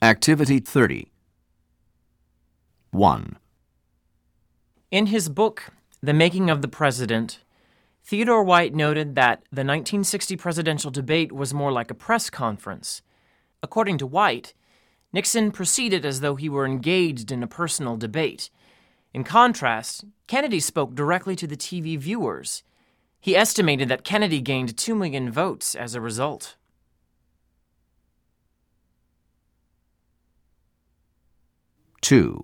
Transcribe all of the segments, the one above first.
Activity 30. 1. In his book, The Making of the President, Theodore White noted that the 1960 presidential debate was more like a press conference. According to White, Nixon proceeded as though he were engaged in a personal debate. In contrast, Kennedy spoke directly to the TV viewers. He estimated that Kennedy gained 2 million votes as a result. 2.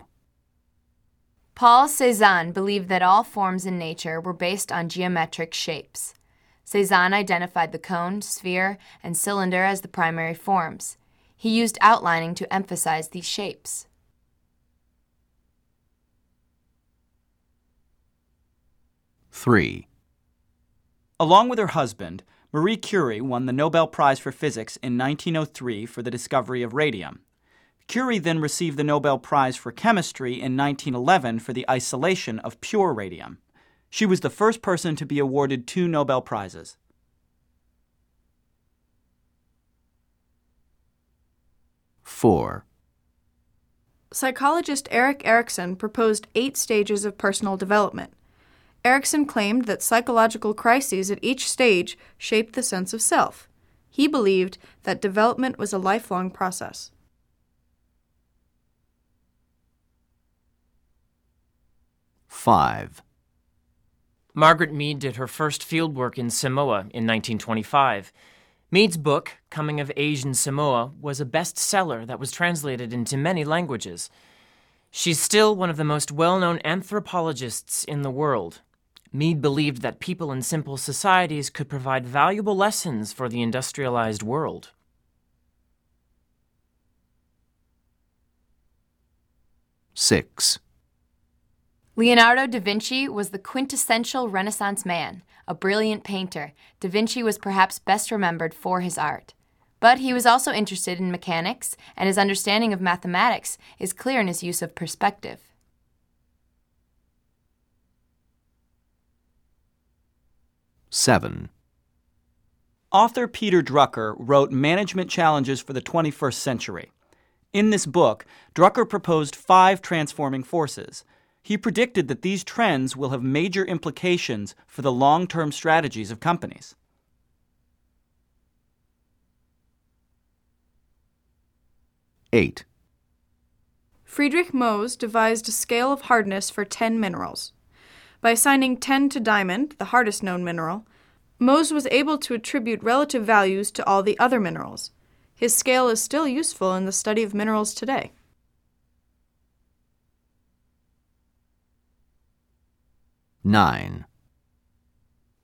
Paul Cézanne believed that all forms in nature were based on geometric shapes. Cézanne identified the cone, sphere, and cylinder as the primary forms. He used outlining to emphasize these shapes. 3. Along with her husband, Marie Curie won the Nobel Prize for Physics in 1903 for the discovery of radium. Curie then received the Nobel Prize for Chemistry in 1911 for the isolation of pure radium. She was the first person to be awarded two Nobel Prizes. 4. Psychologist Erik Erikson proposed eight stages of personal development. Erikson claimed that psychological crises at each stage shaped the sense of self. He believed that development was a lifelong process. 5. Margaret Mead did her first fieldwork in Samoa in 1925. Mead's book, Coming of Age in Samoa, was a bestseller that was translated into many languages. She's still one of the most well known anthropologists in the world. Mead believed that people in simple societies could provide valuable lessons for the industrialized world. 6. Leonardo da Vinci was the quintessential Renaissance man, a brilliant painter. Da Vinci was perhaps best remembered for his art. But he was also interested in mechanics, and his understanding of mathematics is clear in his use of perspective. 7. Author Peter Drucker wrote Management Challenges for the 21st Century. In this book, Drucker proposed five transforming forces. He predicted that these trends will have major implications for the long term strategies of companies. 8. Friedrich Mohs devised a scale of hardness for 10 minerals. By assigning 10 to diamond, the hardest known mineral, Mohs was able to attribute relative values to all the other minerals. His scale is still useful in the study of minerals today. 9.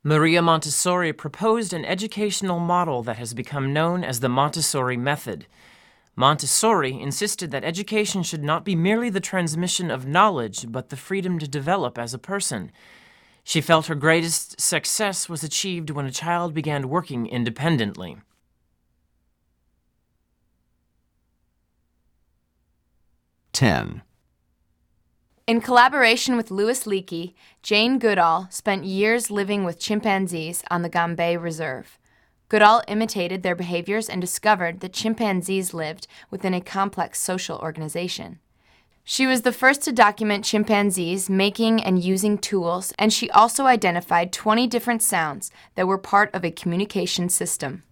Maria Montessori proposed an educational model that has become known as the Montessori method. Montessori insisted that education should not be merely the transmission of knowledge, but the freedom to develop as a person. She felt her greatest success was achieved when a child began working independently. 10. In collaboration with Louis Leakey, Jane Goodall spent years living with chimpanzees on the Gombe Reserve. Goodall imitated their behaviors and discovered that chimpanzees lived within a complex social organization. She was the first to document chimpanzees making and using tools, and she also identified 20 different sounds that were part of a communication system.